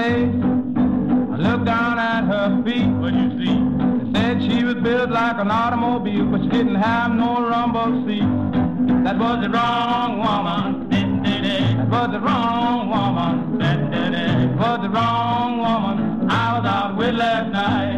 I looked down at her feet. What you see? They said she was built like an automobile, but she didn't have no rumble seat. That was the wrong woman. That was the wrong woman. That was the wrong woman. I was out with last night.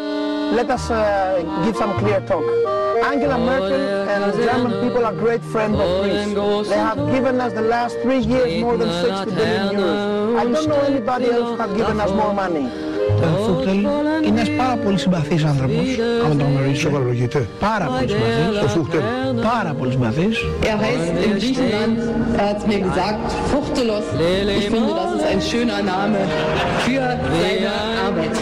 Let us uh, give some clear talk. Angela Merkel and the German people are great friends of Greece. They have given us the last three years more than 60 billion euros. I don't know anybody else who have given us more money. Ο Φούχτελ είναι ένας πάρα πολύ συμπαθής άνθρωπος, άμα τον γνωρίζω. Σοβαρολογείται. Πάρα πολύ συμπαθής. Ο Φούχτελ. Πάρα πολύ συμπαθής. Er heißt in Griechenland, er hat mir gesagt, Fuchtelos. Ich finde, das ist ein schöner Name für seine Arbeit.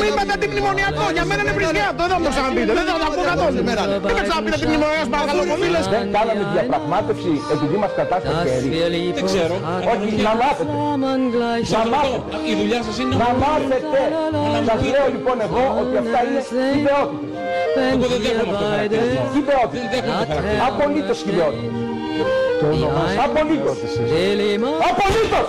Που είπατε αντιμνημονιακό, για μένα είναι βρισιά αυτό, δεν θα μου το ξαναπείτε, δεν θα το ακούω καθόλου σήμερα. Δεν με ξαναπείτε αντιμνημονιακό, παρακαλώ πολύ. Δεν κάναμε διαπραγμάτευση επειδή μας κατάστασε χέρι. Δεν ξέρω. Όχι, να μάθετε. Να μάθετε. Η δουλειά σας είναι Να μάθετε. Σας λέω λοιπόν εγώ ότι αυτά είναι ιδεότητες. Εγώ δεν δέχομαι αυτό το χαρακτηρισμό. Δεν Ιδεότητες. δέχομαι το χαρακτηρισμό. Απολύτως ιδεότητες. Απολύτως. Απολύτως.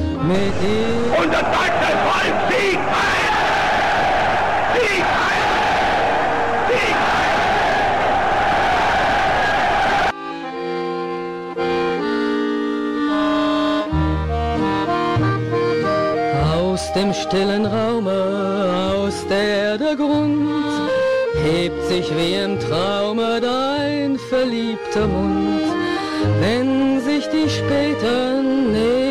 Und das deutsche Volk siegt heil! Siegt heil! Siegt heil! Aus dem stillen Raume, aus der der Grund, hebt sich wie im Traume dein verliebter Mund. Wenn sich die späten drehen,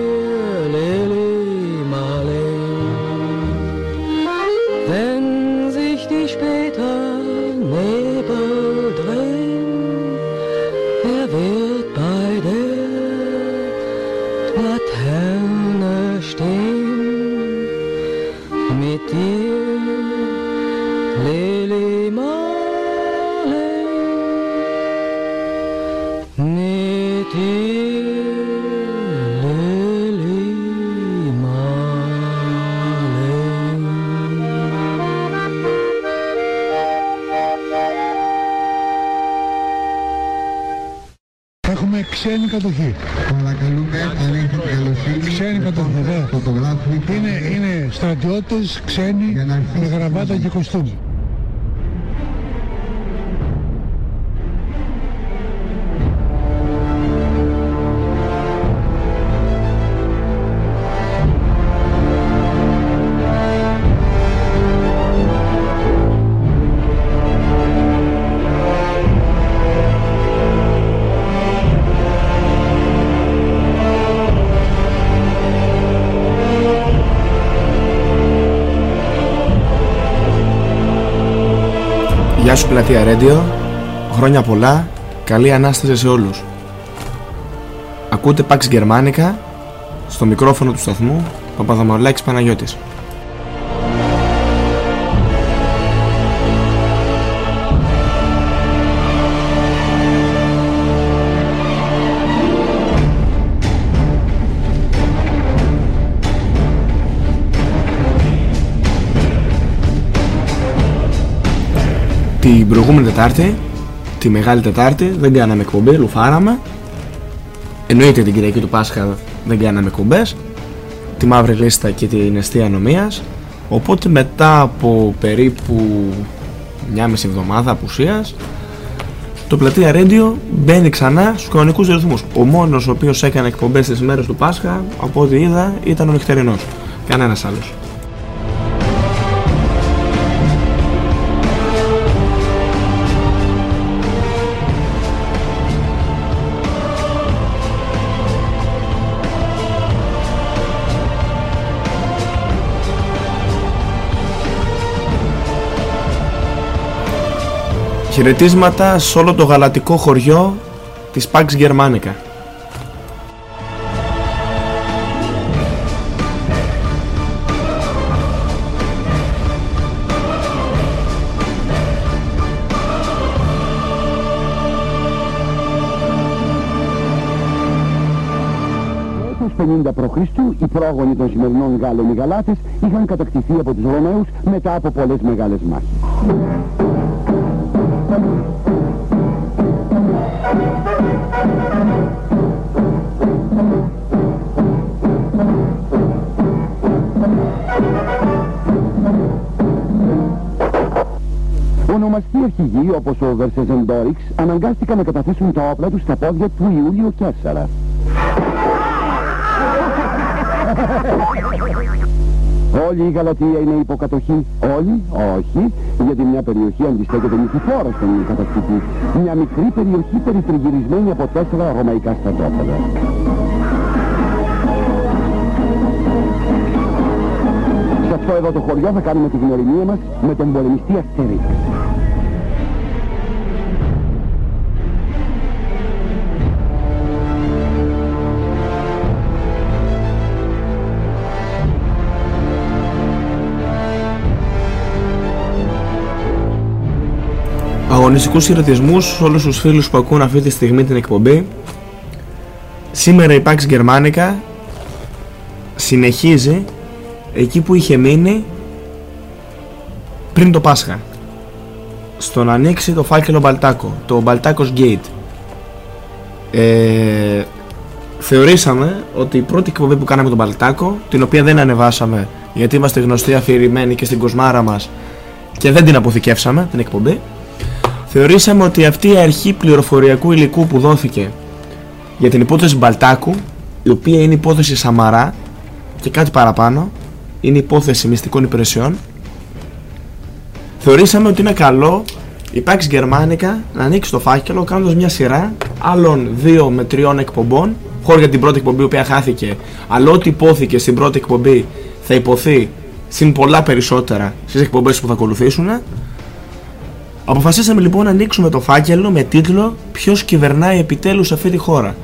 ξένη κατοχή. Παρακαλούμε, αν έχετε καλοσύνη, Ξένη κατοχή, βέβαια. φωτογράφηση Είναι, είναι στρατιώτες, ξένοι, με γραβάτα και κοστούμι. Πλατεία Ρέντιο, χρόνια πολλά, καλή Ανάσταση σε όλους. Ακούτε Pax Germanica, στο μικρόφωνο του σταθμού, Παπαδομαουλάκης Παναγιώτης. Προηγούμενη Τετάρτη, τη Μεγάλη Τετάρτη, δεν κάναμε εκπομπή, λουφάραμε. Εννοείται την Κυριακή του Πάσχα δεν κάναμε εκπομπές. Τη Μαύρη Λίστα και την Εστία Ανομίας. Οπότε μετά από περίπου μια μισή εβδομάδα απουσίας το πλατεία Radio μπαίνει ξανά στους κανονικούς ρυθμούς. Ο μόνος ο οποίος έκανε εκπομπές τις μέρες του Πάσχα, από ό,τι είδα, ήταν ο νυχτερινός. Κανένας άλλος. Χαιρετίσματα σε όλο το γαλατικό χωριό της Pax Germanica. Στους 50 π.Χ. οι πρόγονοι των σημερινών Γάλλων οι Γαλάτες είχαν κατακτηθεί από τους Ρωμαίους μετά από πολλές μεγάλες μάχες. Ονομαστοί αρχηγοί όπως ο Βερσεζεντόριξ αναγκάστηκαν να καταθέσουν τα όπλα τους στα πόδια του Ιούλιο 4. Όλη η Γαλατεία είναι υποκατοχή. Όλοι, όχι, γιατί μια περιοχή αντιστέκεται νικηφόρα στον κατακτητή. Μια μικρή περιοχή περιτριγυρισμένη από τέσσερα ρωμαϊκά στρατόπεδα. Σε αυτό εδώ το χωριό θα κάνουμε τη γνωριμία μας με τον πολεμιστή Αστερίξ. Αγωνιστικούς χαιρετισμούς σε όλους τους φίλους που ακούν αυτή τη στιγμή την εκπομπή. Σήμερα η Pax Germanica συνεχίζει εκεί που είχε μείνει πριν το Πάσχα. Στο να ανοίξει το φάκελο Μπαλτάκο, το Μπαλτάκος Gate. Ε, θεωρήσαμε ότι η πρώτη εκπομπή που κάναμε τον Μπαλτάκο, την οποία δεν ανεβάσαμε γιατί είμαστε γνωστοί αφηρημένοι και στην κοσμάρα μας και δεν την αποθηκεύσαμε την εκπομπή, θεωρήσαμε ότι αυτή η αρχή πληροφοριακού υλικού που δόθηκε για την υπόθεση Μπαλτάκου, η οποία είναι υπόθεση Σαμαρά και κάτι παραπάνω, είναι υπόθεση μυστικών υπηρεσιών, θεωρήσαμε ότι είναι καλό η Pax Germanica να ανοίξει το φάκελο κάνοντας μια σειρά άλλων δύο με τριών εκπομπών, χώρο για την πρώτη εκπομπή που χάθηκε, αλλά ό,τι υπόθηκε στην πρώτη εκπομπή θα υποθεί συν πολλά περισσότερα στις εκπομπές που θα ακολουθήσουν Αποφασίσαμε λοιπόν να ανοίξουμε το φάκελο με τίτλο Ποιος κυβερνάει επιτέλους αυτή τη χώρα.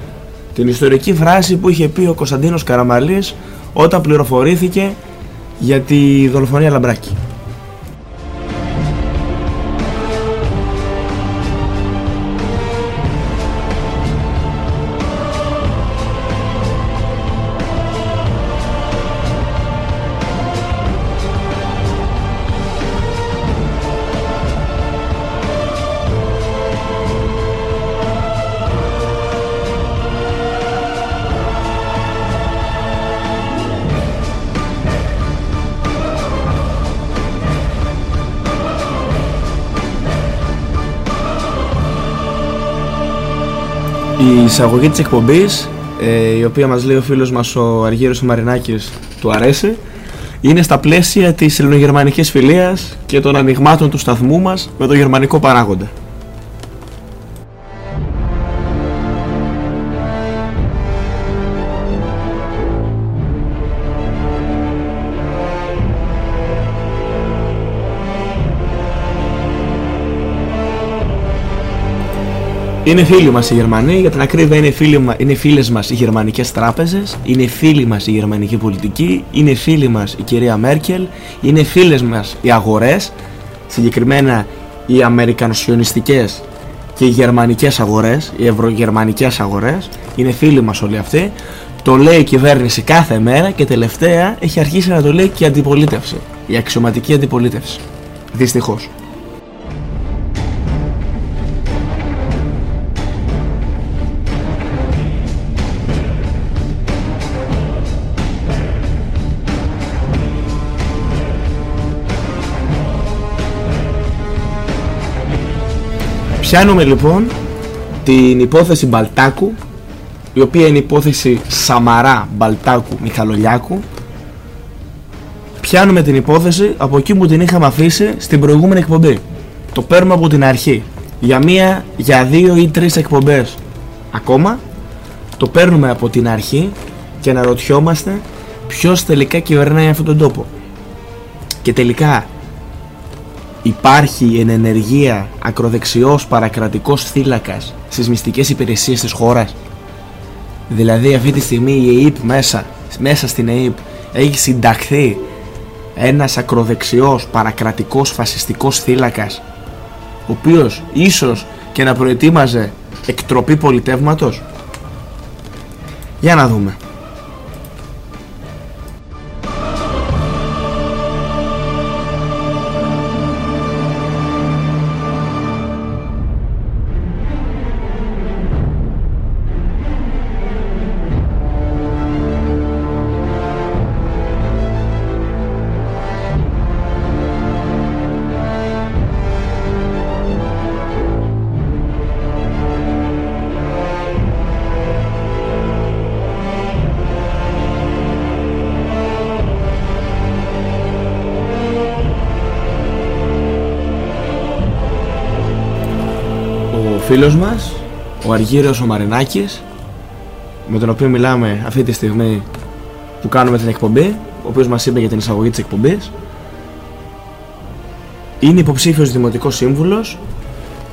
Την ιστορική φράση που είχε πει ο Κωνσταντίνος Καραμαλής όταν πληροφορήθηκε για τη δολοφονία Λαμπράκη. Εισαγωγή της εκπομπής, ε, η οποία μας λέει ο φίλος μας ο Αργύρος Μαρινάκης του αρέσει, είναι στα πλαίσια της ελληνογερμανικής φιλίας και των ανοιγμάτων του σταθμού μας με το γερμανικό παράγοντα. Είναι φίλοι μας οι Γερμανοί, για την ακρίβεια είναι, φίλοι, μα- είναι φίλες μας οι γερμανικές τράπεζες, είναι φίλοι μας η γερμανική πολιτική, είναι φίλοι μας η κυρία Μέρκελ, είναι φίλες μας οι αγορές, συγκεκριμένα οι αμερικανοσιονιστικές και οι γερμανικές αγορές, οι ευρωγερμανικές αγορές, είναι φίλοι μας όλοι αυτοί. Το λέει η κυβέρνηση κάθε μέρα και τελευταία έχει αρχίσει να το λέει και η αντιπολίτευση, η αξιωματική αντιπολίτευση. Δυστυχώς. Πιάνουμε λοιπόν την υπόθεση Μπαλτάκου η οποία είναι υπόθεση Σαμαρά Μπαλτάκου Μιχαλολιάκου. Πιάνουμε την υπόθεση. Από εκεί που την είχαμε αφήσει στην προηγούμενη εκπομπή. Το παίρνουμε από την αρχή. Για μία, για δύο ή τρεις εκπομπές ακόμα. Το παίρνουμε από την αρχή και αναρωτιόμαστε ποιος τελικά κυβερνάει αυτόν τον τόπο. Και τελικά υπάρχει εν ενεργεία ακροδεξιός παρακρατικός θύλακας στις μυστικές υπηρεσίες της χώρας; Δηλαδή αυτή τη στιγμή η ΕΕΠ μέσα, μέσα στην ΕΕΠ έχει συνταχθεί ένας ακροδεξιός παρακρατικός φασιστικός θύλακας ο οποίος ίσως και να προετοίμαζε εκτροπή πολιτεύματος; Για να δούμε. Φίλος μας, ο Αργύριος ο Μαρινάκης, με τον οποίο μιλάμε αυτή τη στιγμή που κάνουμε την εκπομπή, ο οποίος μας είπε για την εισαγωγή της εκπομπής, είναι υποψήφιος δημοτικός σύμβουλος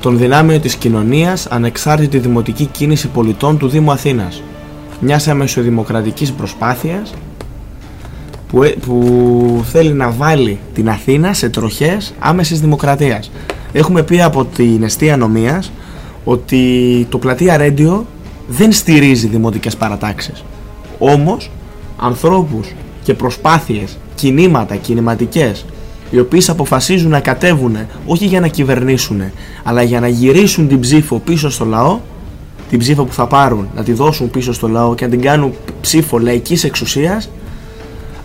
των δυνάμεων της κοινωνίας ανεξάρτητη δημοτική κίνηση πολιτών του Δήμου Αθήνας, μιας αμεσοδημοκρατικής προσπάθειας που, ε- που θέλει να βάλει την Αθήνα σε τροχές άμεσης δημοκρατίας. Έχουμε πει από την αιστεία νομίας ότι το πλατεία Ρέντιο δεν στηρίζει δημοτικές παρατάξεις. Όμως, ανθρώπους και προσπάθειες, κινήματα, κινηματικές, οι οποίες αποφασίζουν να κατέβουν όχι για να κυβερνήσουν, αλλά για να γυρίσουν την ψήφο πίσω στο λαό, την ψήφο που θα πάρουν, να τη δώσουν πίσω στο λαό και να την κάνουν ψήφο λαϊκής εξουσίας,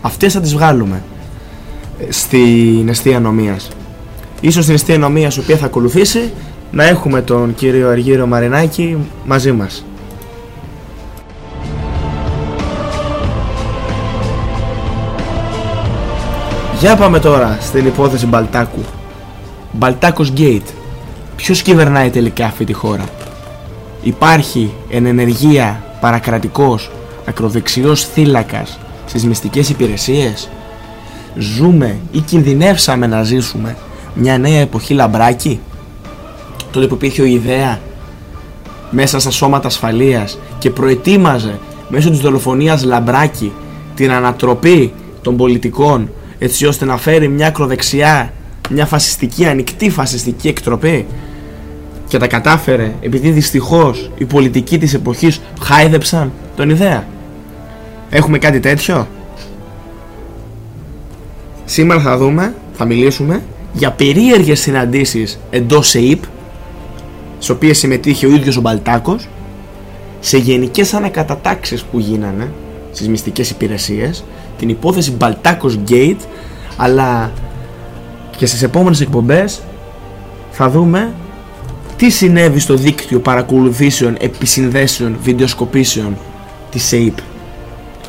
αυτές θα τις βγάλουμε ε, στην αιστεία νομίας. Ίσως στην αιστεία νομίας, η οποία θα ακολουθήσει, να έχουμε τον κύριο Αργύριο Μαρινάκη μαζί μας. Για πάμε τώρα στην υπόθεση Μπαλτάκου. Μπαλτάκος Gate. Ποιος κυβερνάει τελικά αυτή τη χώρα; Υπάρχει εν ενεργεία παρακρατικός ακροδεξιός θύλακας στις μυστικές υπηρεσίες; Ζούμε ή κινδυνεύσαμε να ζήσουμε μια νέα εποχή λαμπράκι; Τότε που υπήρχε ο ιδέα μέσα στα σώματα ασφαλείας και προετοίμαζε μέσω της δολοφονίας λαμπράκι την ανατροπή των πολιτικών έτσι ώστε να φέρει μια ακροδεξιά, μια φασιστική, ανοιχτή φασιστική εκτροπή και τα κατάφερε επειδή δυστυχώς οι πολιτικοί της εποχής χάιδεψαν τον ιδέα. Έχουμε κάτι τέτοιο; Σήμερα θα δούμε, θα μιλήσουμε για περίεργες συναντήσεις εντός ΕΙΠ στις οποίες συμμετείχε ο ίδιος ο Μπαλτάκος σε γενικές ανακατατάξεις που γίνανε στις μυστικές υπηρεσίες την υπόθεση Μπαλτάκος Gate αλλά και στις επόμενες εκπομπές θα δούμε τι συνέβη στο δίκτυο παρακολουθήσεων, επισυνδέσεων, βιντεοσκοπήσεων της ΕΙΠ.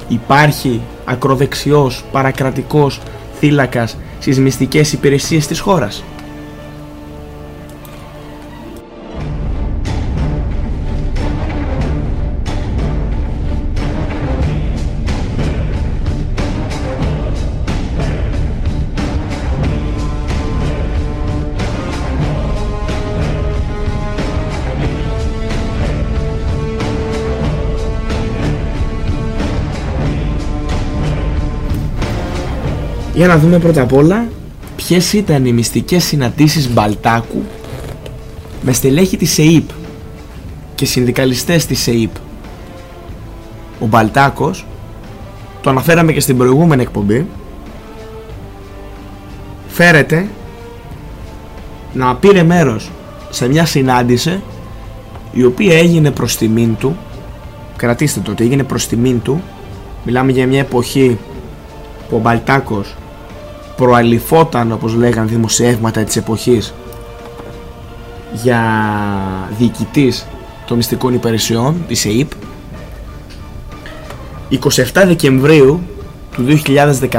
Υπάρχει ακροδεξιός, παρακρατικός θύλακας στις μυστικές υπηρεσίες της χώρας. Για να δούμε πρώτα απ' όλα ποιες ήταν οι μυστικές συναντήσεις Μπαλτάκου με στελέχη της ΕΙΠ και συνδικαλιστές της ΕΙΠ. Ο Μπαλτάκος, το αναφέραμε και στην προηγούμενη εκπομπή, φέρεται να πήρε μέρος σε μια συνάντηση η οποία έγινε προς τιμήν του κρατήστε το ότι έγινε προς τιμήν του μιλάμε για μια εποχή που ο Μπαλτάκος προαλυφόταν όπως λέγαν δημοσιεύματα της εποχής για διοικητής των μυστικών υπηρεσιών της ΕΙΠ 27 Δεκεμβρίου του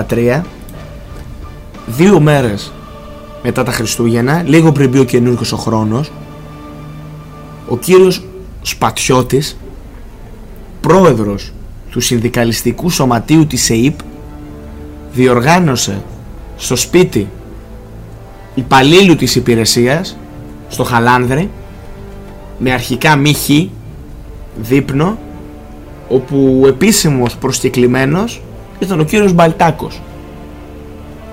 2013 δύο μέρες μετά τα Χριστούγεννα λίγο πριν μπει ο καινούργιος ο χρόνος ο κύριος Σπατιώτης πρόεδρος του συνδικαλιστικού σωματείου της ΕΙΠ διοργάνωσε στο σπίτι υπαλλήλου της υπηρεσίας στο Χαλάνδρη με αρχικά μύχη δείπνο όπου ο επίσημος προσκεκλημένος ήταν ο κύριος Μπαλτάκος.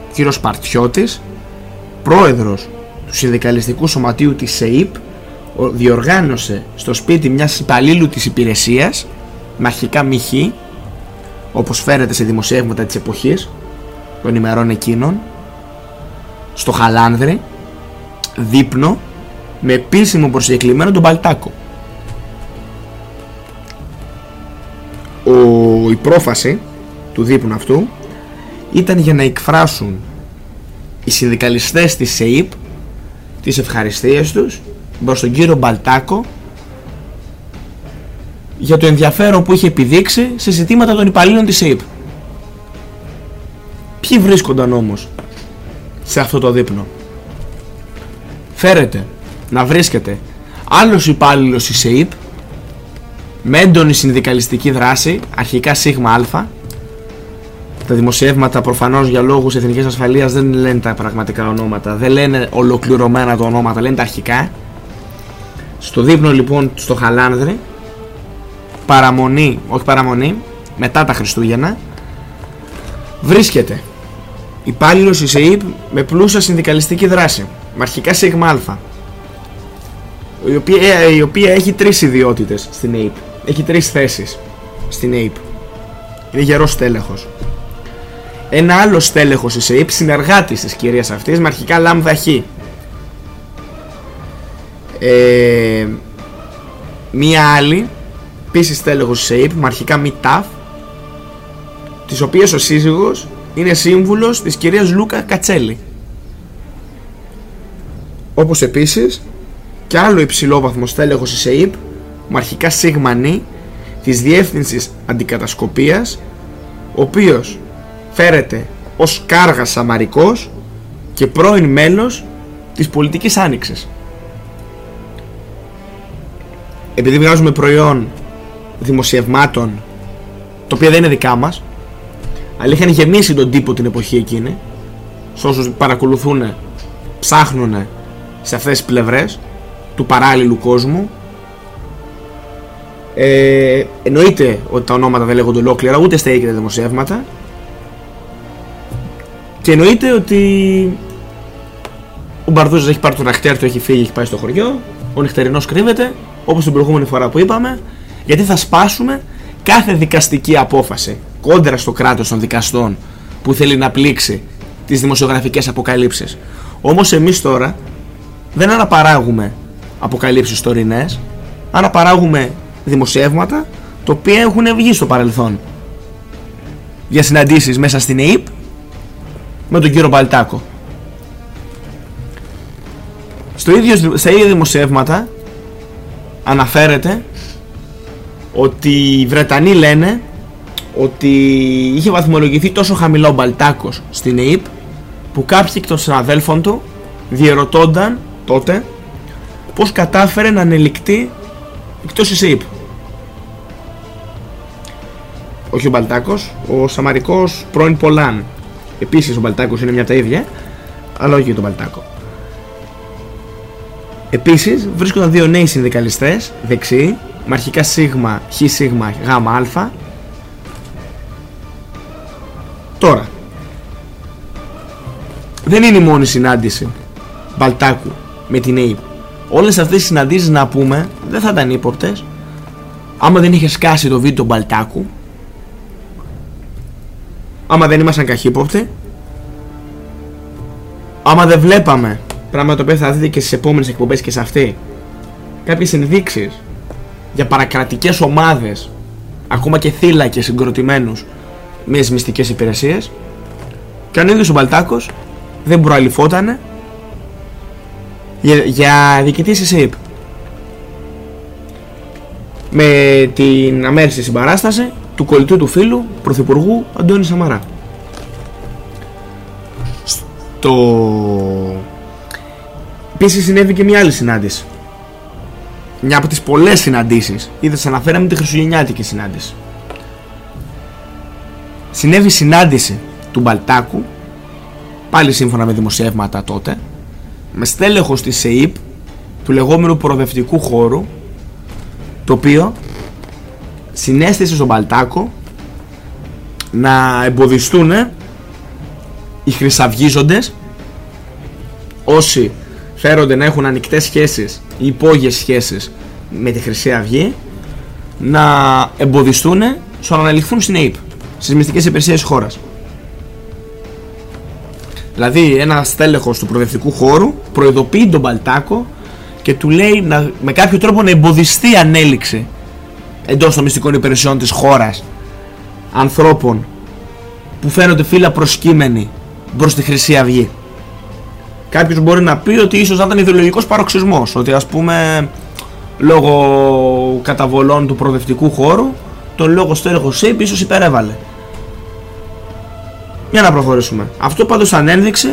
Ο κύριος Παρτιώτης πρόεδρος του συνδικαλιστικού σωματείου της ΣΕΙΠ διοργάνωσε στο σπίτι μιας υπαλλήλου της υπηρεσίας με αρχικά μύχη όπως φέρεται σε δημοσιεύματα της εποχής των ημερών εκείνων στο Χαλάνδρη δείπνο με επίσημο προσκεκλημένο τον Παλτάκο Ο, η πρόφαση του δείπνου αυτού ήταν για να εκφράσουν οι συνδικαλιστές της ΣΕΙΠ τις ευχαριστίες τους προς τον κύριο Μπαλτάκο για το ενδιαφέρον που είχε επιδείξει σε ζητήματα των υπαλλήλων της ΣΕΙΠ. Ποιοι βρίσκονταν όμως σε αυτό το δείπνο; Φέρεται να βρίσκεται άλλος υπάλληλος της ΕΙΠ με έντονη συνδικαλιστική δράση, αρχικά σίγμα α. Τα δημοσιεύματα προφανώς για λόγους εθνικής ασφαλείας δεν λένε τα πραγματικά ονόματα, δεν λένε ολοκληρωμένα τα ονόματα, λένε τα αρχικά. Στο δείπνο λοιπόν στο Χαλάνδρη, παραμονή, όχι παραμονή, μετά τα Χριστούγεννα, βρίσκεται υπάλληλος της ΕΕΠ με πλούσια συνδικαλιστική δράση, με αρχικά σίγμα α. Η οποία, η οποία έχει τρεις ιδιότητες στην ΑΕΠ. Έχει τρεις θέσεις στην ΑΕΠ. Είναι γερός τέλεχος. Ένα άλλο στέλεχος της ΑΕΠ, συνεργάτης της κυρίας αυτής, με αρχικά λάμδα χ. Ε, μία άλλη, επίσης στέλεχος της ΑΕΠ, με αρχικά μη ταφ, της οποίας ο σύζυγος είναι σύμβουλος της κυρίας Λούκα Κατσέλη. Όπως επίσης και άλλο υψηλόβαθμο στέλεχος της ΕΙΠ, με αρχικά σίγμανή της Διεύθυνσης Αντικατασκοπίας, ο οποίος φέρεται ως κάργας σαμαρικός και πρώην μέλος της πολιτικής άνοιξης. Επειδή βγάζουμε προϊόν δημοσιευμάτων, το οποίο δεν είναι δικά μας, αλλά είχαν γεμίσει τον τύπο την εποχή εκείνη, σε όσους παρακολουθούν, ψάχνουν σε αυτές τις πλευρές του παράλληλου κόσμου, ε, εννοείται ότι τα ονόματα δεν λέγονται ολόκληρα ούτε στα ίδια δημοσιεύματα. Και εννοείται ότι ο Μπαρδούζας έχει πάρει τον αχτέρ του, έχει φύγει, έχει πάει στο χωριό. Ο νυχτερινός κρύβεται, όπως την προηγούμενη φορά που είπαμε, γιατί θα σπάσουμε κάθε δικαστική απόφαση κόντρα στο κράτος των δικαστών που θέλει να πλήξει τις δημοσιογραφικές αποκαλύψεις. Όμως εμείς τώρα δεν αναπαράγουμε αποκαλύψεις τωρινές, αναπαράγουμε δημοσιεύματα τα οποία έχουν βγει στο παρελθόν για συναντήσεις μέσα στην ΕΕΠ με τον κύριο Μπαλτάκο. Στο ίδιο, στα ίδια δημοσιεύματα αναφέρεται ότι οι Βρετανοί λένε ότι είχε βαθμολογηθεί τόσο χαμηλό ο Μπαλτάκος στην ΕΕΠ που κάποιοι εκ των συναδέλφων του διερωτώνταν τότε πως κατάφερε να ανελικτεί εκτός της ΕΕΠ. Όχι ο Μπαλτάκος, ο Σαμαρικός πρώην Πολάν. Επίσης ο Μπαλτάκος είναι μια τα ίδια, αλλά όχι τον Μπαλτάκο. Επίσης βρίσκονταν δύο νέοι συνδικαλιστές, δεξιοί, με αρχικά σίγμα, χ σίγμα, γάμα αλφα. Τώρα, δεν είναι η μόνη συνάντηση Μπαλτάκου με την ΑΕΠ. Όλες αυτές οι συναντήσεις να πούμε δεν θα ήταν ύποπτες άμα δεν είχε σκάσει το βίντεο Μπαλτάκου άμα δεν ήμασταν καχύποπτοι άμα δεν βλέπαμε πράγμα το οποίο θα δείτε και στις επόμενες εκπομπές και σε αυτή κάποιες ενδείξεις για παρακρατικές ομάδες ακόμα και θύλακες συγκροτημένους με τις μυστικές υπηρεσίες και αν ίδιος ο Μπαλτάκος δεν προαλυφότανε για, για διοικητή ΕΣΥΠ με την αμέριστη συμπαράσταση του κολλητού του φίλου Πρωθυπουργού Αντώνη Σαμαρά. Στο... Επίσης συνέβη και μια άλλη συνάντηση. Μια από τις πολλές συναντήσεις. Είδες αναφέραμε τη Χριστουγεννιάτικη συνάντηση. Συνέβη συνάντηση του Μπαλτάκου πάλι σύμφωνα με δημοσιεύματα τότε με στέλεχος της ΕΕΠ του λεγόμενου προοδευτικού χώρου το οποίο συνέστησε στον Παλτάκο να εμποδιστούν οι χρυσαυγίζοντες όσοι φέρονται να έχουν ανοιχτές σχέσεις ή υπόγειες σχέσεις με τη Χρυσή Αυγή να εμποδιστούν στο να αναλυθούν στην ΑΕΠ στις μυστικές υπηρεσίες χώρας. Δηλαδή ένα στέλεχος του προοδευτικού χώρου προειδοποιεί τον Παλτάκο και του λέει να, με κάποιο τρόπο να εμποδιστεί ανέλυξη εντός των μυστικών υπηρεσιών της χώρας ανθρώπων που φαίνονται φύλλα προσκύμενοι προς τη Χρυσή Αυγή. Κάποιος μπορεί να πει ότι ίσως να ήταν ιδεολογικός παροξισμός, ότι ας πούμε λόγω καταβολών του προοδευτικού χώρου τον λόγο στέλεχος ΣΥΠ ίσως υπερέβαλε. Για να προχωρήσουμε. Αυτό πάντως σαν ένδειξη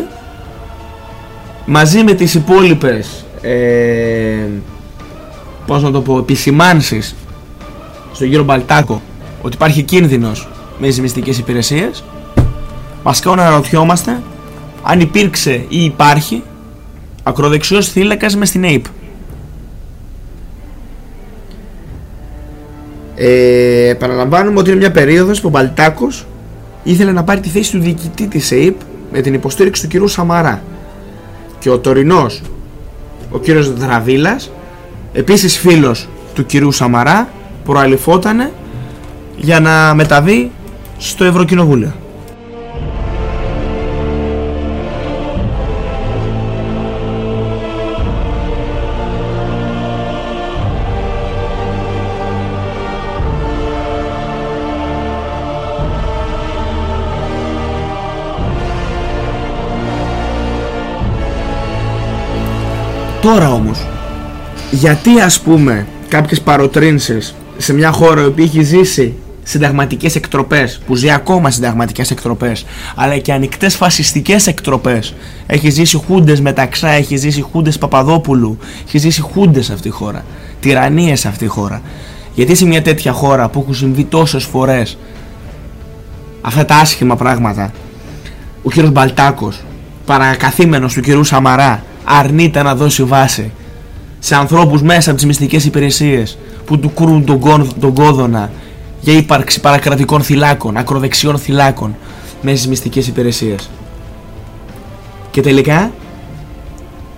μαζί με τις υπόλοιπες ε, πώς να το πω επισημάνσεις στον κύριο Μπαλτάκο ότι υπάρχει κίνδυνος με τις μυστικές υπηρεσίες μας κάνουν να αναρωτιόμαστε αν υπήρξε ή υπάρχει ακροδεξιός θύλακας μες στην ΑΕΠ. Ε, επαναλαμβάνουμε ότι είναι μια περίοδος που ο Μπαλτάκος ήθελε να πάρει τη θέση του διοικητή της ΑΕΠ με την υποστήριξη του κυρίου Σαμαρά και ο τωρινός ο κύριος Δραβίλας επίσης φίλος του κυρίου Σαμαρά προαλυφότανε για να μεταβεί στο Ευρωκοινοβούλιο. Τώρα όμως, γιατί ας πούμε κάποιες παροτρύνσεις σε μια χώρα που έχει ζήσει συνταγματικές εκτροπές, που ζει ακόμα συνταγματικές εκτροπές, αλλά και ανοιχτές φασιστικές εκτροπές. Έχει ζήσει χούντες μεταξά, έχει ζήσει χούντες Παπαδόπουλου, έχει ζήσει χούντες σε αυτή τη χώρα, τυραννίες σε αυτή τη χώρα. Γιατί σε μια τέτοια χώρα που έχουν συμβεί τόσες φορές αυτά τα άσχημα πράγματα, ο κύριος Μπαλτάκος, παρακαθήμενος του κυρίου Σαμαρά, αρνείται να δώσει βάση σε ανθρώπους μέσα από τις μυστικές υπηρεσίες που του κρούν τον, τον κόδωνα για ύπαρξη παρακρατικών θυλάκων, ακροδεξιών θυλάκων μέσα στις μυστικές υπηρεσίες. Και τελικά,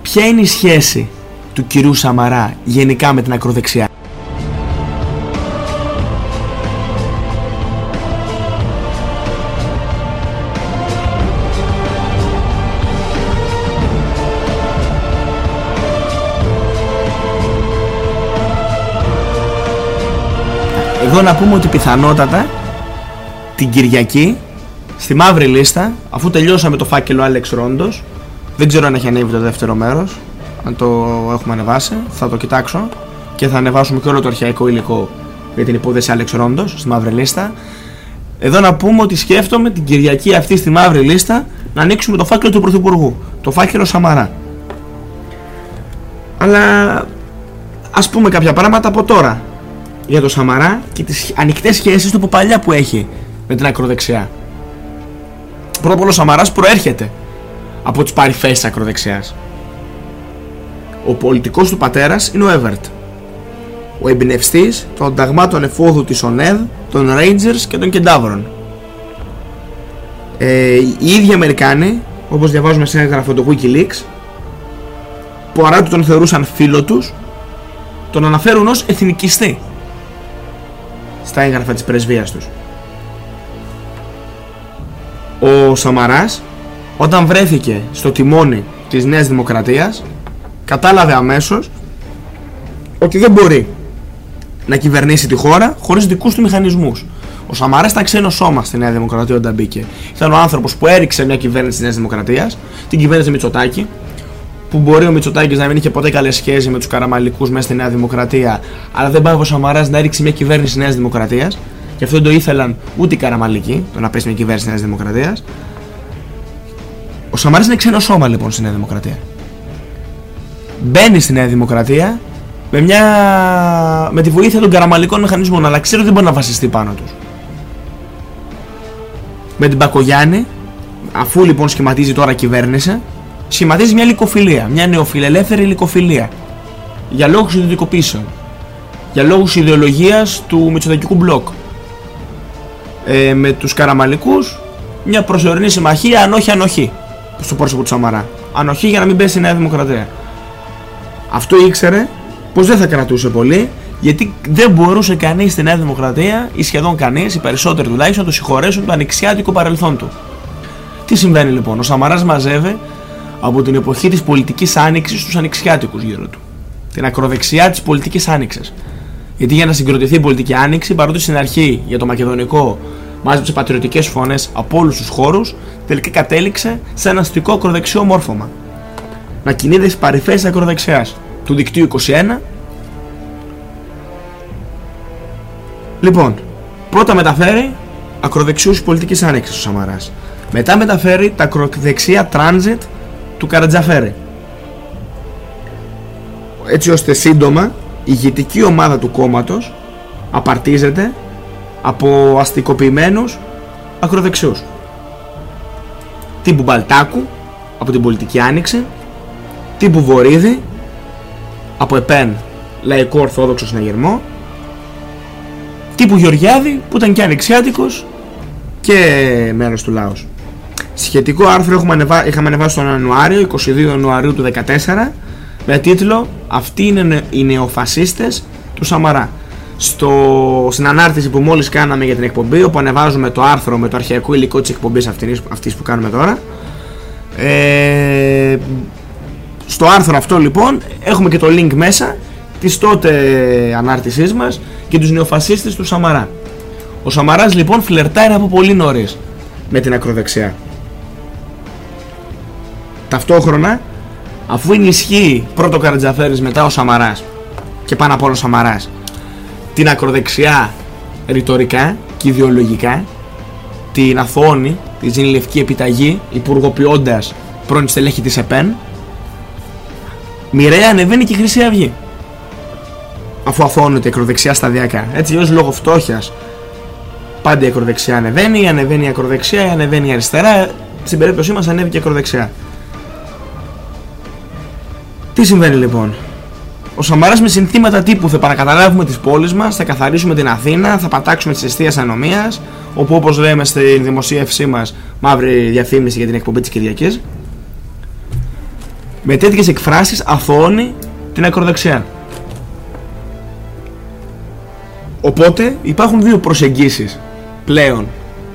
ποια είναι η σχέση του κυρίου Σαμαρά γενικά με την ακροδεξιά; Πούμε ότι πιθανότατα την Κυριακή στη μαύρη λίστα, αφού τελειώσαμε το φάκελο Άλεξ Ρόντος, δεν ξέρω αν έχει ανέβει το δεύτερο μέρος, αν το έχουμε ανεβάσει, θα το κοιτάξω και θα ανεβάσουμε και όλο το αρχαϊκό υλικό για την υπόθεση Άλεξ Ρόντος στη μαύρη λίστα. Εδώ να πούμε ότι σκέφτομαι την Κυριακή αυτή στη μαύρη λίστα να ανοίξουμε το φάκελο του Πρωθυπουργού, το φάκελο Σαμαρά. Αλλά ας πούμε κάποια πράγματα από τώρα για το Σαμαρά και τις ανοιχτές σχέσεις του από παλιά που έχει με την ακροδεξιά. Πρώτα απ' όλα ο Σαμαράς προέρχεται από τις παρυφές της ακροδεξιάς. Ο πολιτικός του πατέρας είναι ο Εύερτ. Ο εμπνευστής των ανταγμάτων εφόδου της ΟΝΕΔ, των Rangers και των Κεντάβρων. Ε, οι ίδιοι Αμερικάνοι, όπως διαβάζουμε σε ένα έγγραφο του Wikileaks, που αρά του τον θεωρούσαν φίλο τους, τον αναφέρουν ως εθνικιστή στα έγγραφα της πρεσβείας τους. Ο Σαμαράς όταν βρέθηκε στο τιμόνι της Νέας Δημοκρατίας κατάλαβε αμέσως ότι δεν μπορεί να κυβερνήσει τη χώρα χωρίς δικούς του μηχανισμούς. Ο Σαμαράς ήταν ξένος σώμα στη Νέα Δημοκρατία όταν μπήκε. Ήταν ο άνθρωπος που έριξε μια κυβέρνηση της Νέας Δημοκρατίας, την κυβέρνηση Μητσοτάκη, που μπορεί ο Μητσοτάκης να μην είχε ποτέ καλές σχέσεις με τους καραμαλικούς μέσα στη Νέα Δημοκρατία, αλλά δεν πάει ο Σαμαράς να έριξει μια κυβέρνηση Νέας Δημοκρατίας. Και αυτό δεν το ήθελαν ούτε οι καραμαλικοί, το να πέσει μια κυβέρνηση Νέας Δημοκρατίας. Ο Σαμαράς είναι ξένο σώμα λοιπόν στη Νέα Δημοκρατία. Μπαίνει στη Νέα Δημοκρατία με, μια... με τη βοήθεια των καραμαλικών μηχανισμών, αλλά ξέρει ότι δεν μπορεί να βασιστεί πάνω τους. Με την Πακογιάννη, αφού λοιπόν σχηματίζει τώρα κυβέρνηση, σχηματίζει μια λικοφιλία, μια νεοφιλελεύθερη λικοφιλία. Για λόγους ιδιωτικοποίησεων. Για λόγους ιδεολογίας του Μητσοτακικού μπλοκ. Ε, με τους Καραμαλικούς μια προσωρινή συμμαχία ανοχή ανοχή στο πρόσωπο του Σαμαρά. Ανοχή για να μην πέσει η Νέα Δημοκρατία. Αυτό ήξερε πως δεν θα κρατούσε πολύ γιατί δεν μπορούσε κανείς στη Νέα Δημοκρατία ή σχεδόν κανείς, οι περισσότεροι τουλάχιστον, να το συγχωρέσουν το ανοιξιάτικο παρελθόν του. Τι συμβαίνει λοιπόν, ο Σαμαράς μαζεύει από την εποχή της πολιτικής άνοιξης στους ανοιξιάτικους γύρω του. Την ακροδεξιά της πολιτικής άνοιξης. Γιατί για να συγκροτηθεί η πολιτική άνοιξη, παρότι στην αρχή για το μακεδονικό μάζεψε πατριωτικές φωνές από όλους τους χώρους, τελικά κατέληξε σε ένα αστικό ακροδεξιό μόρφωμα. Να κινείται στις παρυφές της ακροδεξιάς του δικτύου 21. Λοιπόν, πρώτα μεταφέρει ακροδεξιούς πολιτικής άνοιξης ο Σαμαράς. Μετά μεταφέρει τα ακροδεξιά transit του Καρατζαφέρη. Έτσι ώστε σύντομα η ηγετική ομάδα του κόμματος απαρτίζεται από αστικοποιημένους ακροδεξιούς. Τύπου Μπαλτάκου από την πολιτική άνοιξη, τύπου Βορύδη από ΕΠΕΝ Λαϊκό Ορθόδοξο Συναγερμό, τύπου Γεωργιάδη που ήταν και ανοιξιάτικος και μέρος του λαός. Σχετικό άρθρο έχουμε ανεβα... είχαμε ανεβάσει τον Ιανουάριο, 22 Ιανουαρίου του 2014 με τίτλο «Αυτοί είναι οι νεοφασίστες του Σαμαρά». Στο... Στην ανάρτηση που μόλις κάναμε για την εκπομπή, όπου ανεβάζουμε το άρθρο με το αρχαϊκό υλικό της εκπομπής αυτής, αυτής που κάνουμε τώρα, ε... στο άρθρο αυτό λοιπόν έχουμε και το link μέσα της τότε ανάρτησής μας και τους νεοφασίστες του Σαμαρά. Ο Σαμαράς λοιπόν φλερτάρει από πολύ νωρίς με την ακροδεξιά. Ταυτόχρονα, αφού ενισχύει πρώτο Καρατζαφέρης μετά ο Σαμαράς και πάνω απ' όλο ο Σαμαράς την ακροδεξιά ρητορικά και ιδεολογικά την αθώνει, τη δίνει λευκή επιταγή υπουργοποιώντας πρώην στελέχη της ΕΠΕΝ μοιραία ανεβαίνει και η Χρυσή Αυγή. Αφού αθώνεται η ακροδεξιά σταδιακά έτσι ως λόγω φτώχειας πάντα η ακροδεξιά ανεβαίνει, ανεβαίνει η ακροδεξιά, ανεβαίνει η αριστερά στην περίπτωσή μας ανέβηκε η ακροδεξιά τι συμβαίνει λοιπόν; Ο Σαμαράς με συνθήματα τύπου θα παρακαταλάβουμε τις πόλεις μας, θα καθαρίσουμε την Αθήνα, θα πατάξουμε τις αιστείες ανομίας, όπου όπως λέμε στη δημοσίευσή μας, μαύρη διαφήμιση για την εκπομπή της Κυριακής. με τέτοιες εκφράσεις αθωώνει την ακροδεξιά. Οπότε υπάρχουν δύο προσεγγίσεις πλέον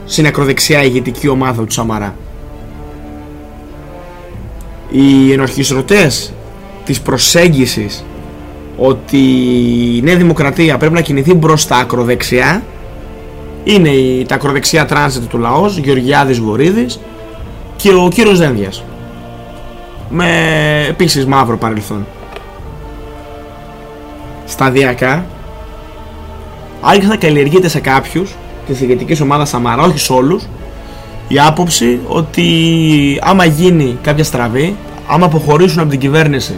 στην ακροδεξιά ηγετική ομάδα του Σαμαρά. Οι ενορχιστρωτές της προσέγγισης ότι η Νέα Δημοκρατία πρέπει να κινηθεί προς τα ακροδεξιά είναι η, τα ακροδεξιά τράνσιτ του λαός, Γεωργιάδης Βορύδης και ο κύριος Δένδιας με επίσης μαύρο παρελθόν. Σταδιακά άρχισε καλλιεργείται σε κάποιους της ηγετικής ομάδας Σαμαρά, όχι σε όλους η άποψη ότι άμα γίνει κάποια στραβή άμα αποχωρήσουν από την κυβέρνηση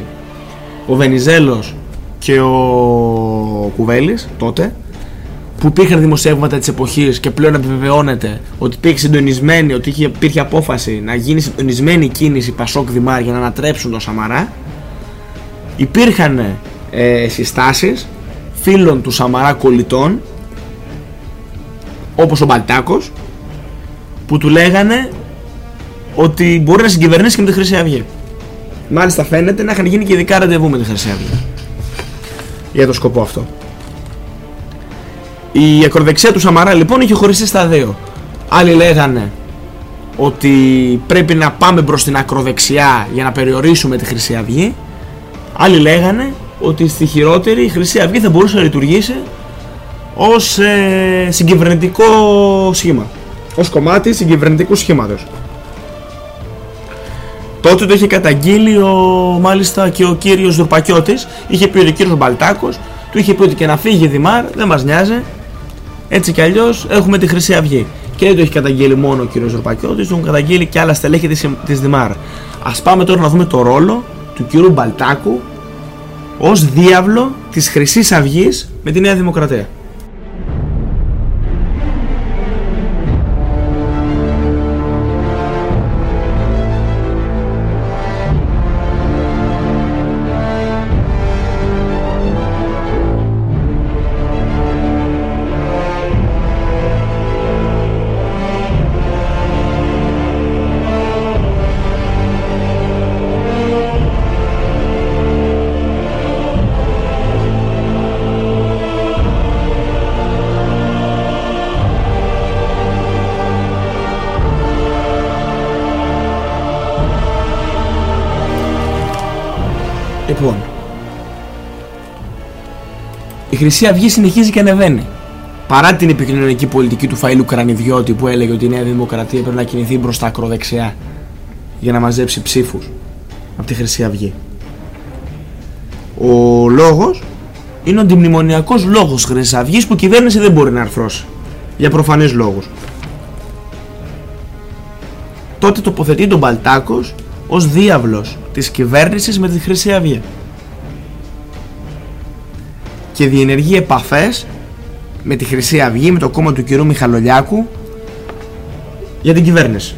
ο Βενιζέλος και ο Κουβέλης τότε που υπήρχαν δημοσιεύματα της εποχής και πλέον επιβεβαιώνεται ότι υπήρχε συντονισμένη, ότι υπήρχε απόφαση να γίνει συντονισμένη κίνηση Πασόκ Δημάρ για να ανατρέψουν τον Σαμαρά υπήρχαν ε, συστάσεις φίλων του Σαμαρά κολλητών όπως ο Μπαλτάκος που του λέγανε ότι μπορεί να συγκυβερνήσει και με τη Χρυσή Αυγή. Μάλιστα φαίνεται να είχαν γίνει και ειδικά ραντεβού με τη Χρυσή Αυγή. Για το σκοπό αυτό. Η ακροδεξιά του Σαμαρά λοιπόν είχε χωριστεί στα δύο. Άλλοι λέγανε ότι πρέπει να πάμε προς την ακροδεξιά για να περιορίσουμε τη Χρυσή Αυγή. Άλλοι λέγανε ότι στη χειρότερη η Χρυσή Αυγή θα μπορούσε να λειτουργήσει ως ε, συγκυβερνητικό σχήμα. Ως κομμάτι συγκυβερνητικού σχήματος. Τότε το είχε καταγγείλει ο, μάλιστα και ο κύριος Δουρπακιώτης. Είχε πει ότι ο κύριος Μπαλτάκος του είχε πει ότι και να φύγει Δημάρ δεν μας νοιάζει. Έτσι κι αλλιώς έχουμε τη Χρυσή Αυγή. Και δεν το έχει καταγγείλει μόνο ο κύριος Δουρπακιώτης, το έχουν καταγγείλει και άλλα στελέχη της, της Δημάρ. Ας πάμε τώρα να δούμε το ρόλο του κύριου Μπαλτάκου ως διάβλο της χρυσής αυγής με τη Νέα Δημοκρατία. Χρυσή Αυγή συνεχίζει και ανεβαίνει. Παρά την επικοινωνική πολιτική του Φαΐλου Κρανιδιώτη που έλεγε ότι η Νέα Δημοκρατία πρέπει να κινηθεί μπροστά ακροδεξιά για να μαζέψει ψήφους από τη Χρυσή Αυγή. Ο λόγος είναι ο αντιμνημονιακός λόγος Χρυσής Αυγής που η κυβέρνηση δεν μπορεί να αρθρώσει. Για προφανείς λόγους. Τότε τοποθετεί τον Παλτάκος ως διάβλος της κυβέρνησης με τη Χρυσή Αυγή και διενεργεί επαφές με τη Χρυσή Αυγή, με το κόμμα του κυρίου Μιχαλολιάκου για την κυβέρνηση.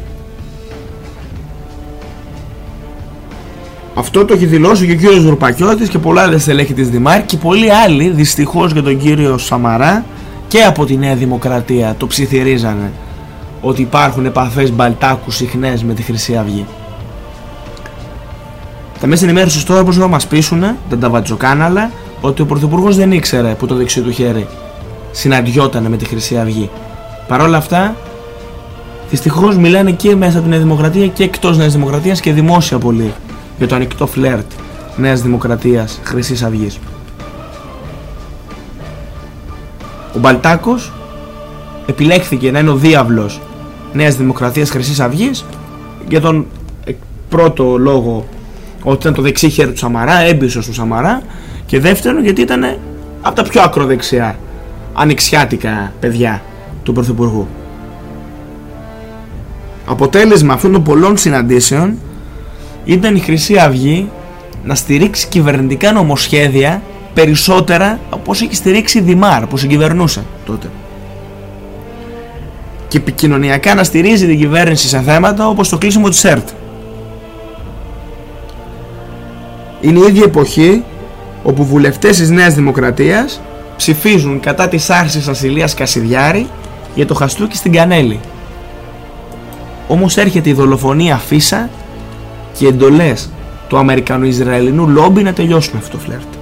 Αυτό το έχει δηλώσει και ο κύριος Ζουρπακιώτης και πολλά άλλα στελέχη της Δημάρ και πολλοί άλλοι δυστυχώς για τον κύριο Σαμαρά και από τη Νέα Δημοκρατία το ψιθυρίζανε ότι υπάρχουν επαφές μπαλτάκου συχνές με τη Χρυσή Αυγή. Τα μέσα ενημέρωσης τώρα μπορούν να μας πείσουν, τα ταβατζοκάναλα, ότι ο Πρωθυπουργός δεν ήξερε που το δεξί του χέρι συναντιόταν με τη Χρυσή Αυγή. Παρ' όλα αυτά, δυστυχώς μιλάνε και μέσα από τη Νέα Δημοκρατία και εκτός Νέας Δημοκρατίας και δημόσια πολύ για το ανοιχτό φλερτ Νέας Δημοκρατίας Χρυσής Αυγής. Ο Μπαλτάκος επιλέχθηκε να είναι ο διάβλος Νέας Δημοκρατίας Χρυσής Αυγής για τον πρώτο λόγο ότι ήταν το δεξί χέρι του Σαμαρά, έμπισος του Σαμαρά και δεύτερον γιατί ήταν από τα πιο ακροδεξιά ανοιξιάτικα παιδιά του Πρωθυπουργού. Αποτέλεσμα αυτών των πολλών συναντήσεων ήταν η Χρυσή Αυγή να στηρίξει κυβερνητικά νομοσχέδια περισσότερα από όσο έχει στηρίξει η Δημάρ που συγκυβερνούσε τότε. Και επικοινωνιακά να στηρίζει την κυβέρνηση σε θέματα όπως το κλείσιμο της ΕΡΤ. Είναι η ίδια εποχή όπου βουλευτές της Νέας Δημοκρατίας ψηφίζουν κατά της άρσης ασυλίας Κασιδιάρη για το χαστούκι στην Κανέλη. Όμως έρχεται η δολοφονία Φίσα και εντολές του Αμερικανο-Ισραηλινού λόμπι να τελειώσουμε αυτό το φλερτ.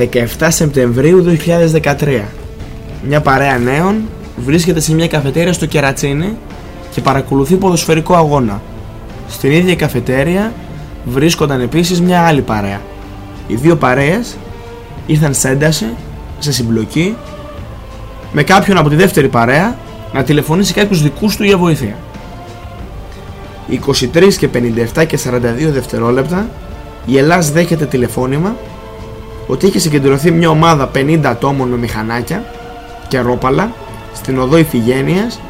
17 Σεπτεμβρίου 2013 Μια παρέα νέων βρίσκεται σε μια καφετέρια στο Κερατσίνι και παρακολουθεί ποδοσφαιρικό αγώνα. Στην ίδια καφετέρια βρίσκονταν επίσης μια άλλη παρέα. Οι δύο παρέες ήρθαν σε ένταση, σε συμπλοκή με κάποιον από τη δεύτερη παρέα να τηλεφωνήσει κάποιους δικούς του για βοήθεια. 23 και 57 και 42 δευτερόλεπτα η Ελλάς δέχεται τηλεφώνημα ότι είχε συγκεντρωθεί μια ομάδα 50 ατόμων με μηχανάκια και ρόπαλα στην οδό Ιφηγένειας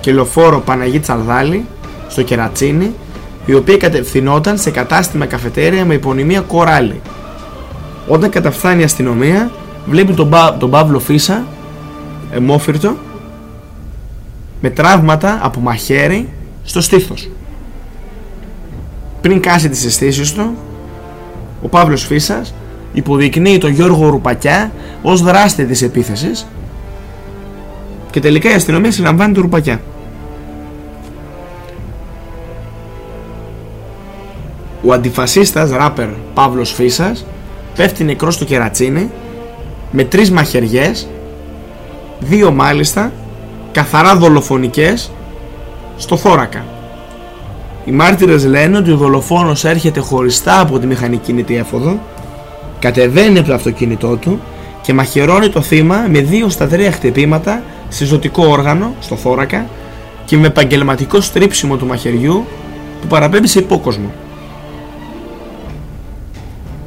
και λοφόρο Παναγί Τσαλδάλη στο Κερατσίνι η οποία κατευθυνόταν σε κατάστημα καφετέρια με υπονημία Κοράλι. Όταν καταφθάνει η αστυνομία βλέπει τον, τον Παύλο Φίσα εμόφυρτο με τραύματα από μαχαίρι στο στήθος. Πριν κάσει τις αισθήσεις του, ο Παύλος Φίσας υποδεικνύει τον Γιώργο Ρουπακιά ως δράστη της επίθεσης και τελικά η αστυνομία συλλαμβάνει τον Ρουπακιά. Ο αντιφασίστας ράπερ Παύλος Φίσας πέφτει νεκρός στο κερατσίνι με τρεις μαχαιριές, δύο μάλιστα καθαρά δολοφονικές στο θώρακα. Οι μάρτυρες λένε ότι ο δολοφόνος έρχεται χωριστά από τη μηχανική έφοδο κατεβαίνει από το αυτοκίνητό του και μαχαιρώνει το θύμα με δύο στα τρία χτυπήματα σε ζωτικό όργανο, στο θώρακα και με επαγγελματικό στρίψιμο του μαχαιριού που παραπέμπει σε υπόκοσμο.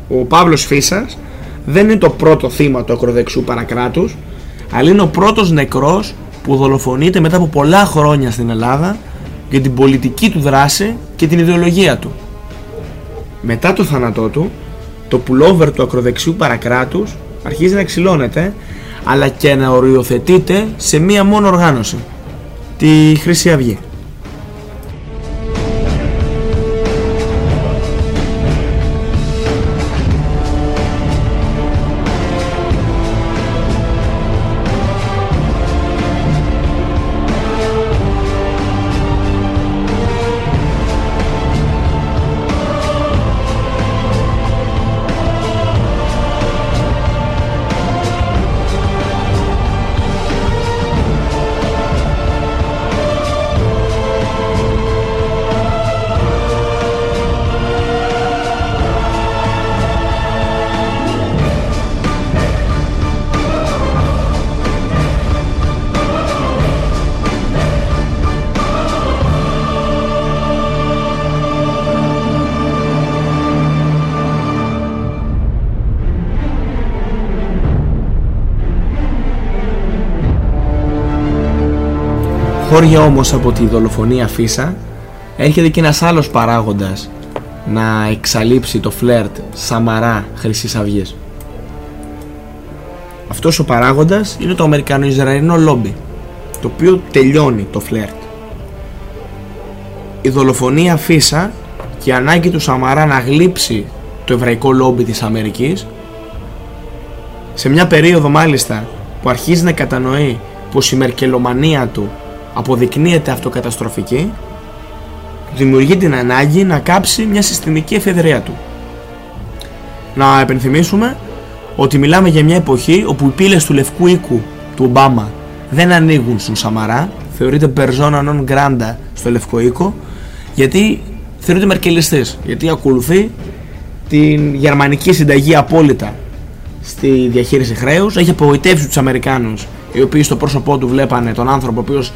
Ο Παύλος Φίσας δεν είναι το πρώτο θύμα του ακροδεξιού παρακράτους αλλά είναι ο πρώτος νεκρός που δολοφονείται μετά από πολλά χρόνια στην Ελλάδα για την πολιτική του δράση και την ιδεολογία του. Μετά το θάνατό του το πουλόβερ του ακροδεξιού παρακράτους αρχίζει να ξυλώνεται αλλά και να οριοθετείται σε μία μόνο οργάνωση τη Χρυσή Αυγή Χώρια όμως από τη δολοφονία Φίσα έρχεται και ένας άλλος παράγοντας να εξαλείψει το φλερτ Σαμαρά χρυσής αυγής. Αυτός ο παράγοντας είναι το Αμερικανο-Ισραηλινό λόμπι το οποίο τελειώνει το φλερτ. Η δολοφονία Φίσα και η ανάγκη του Σαμαρά να γλύψει το εβραϊκό λόμπι της Αμερικής σε μια περίοδο μάλιστα που αρχίζει να κατανοεί πως η μερκελομανία του αποδεικνύεται αυτοκαταστροφική δημιουργεί την ανάγκη να κάψει μια συστημική εφεδρεία του. Να επενθυμίσουμε ότι μιλάμε για μια εποχή όπου οι πύλες του Λευκού Οίκου του Ομπάμα δεν ανοίγουν στον Σαμαρά, θεωρείται persona non granda στο Λευκό Οίκο, γιατί θεωρείται μερκελιστής, γιατί ακολουθεί την γερμανική συνταγή απόλυτα στη διαχείριση χρέους, έχει απογοητεύσει τους Αμερικάνους οι οποίοι στο πρόσωπό του βλέπανε τον άνθρωπο ο οποίος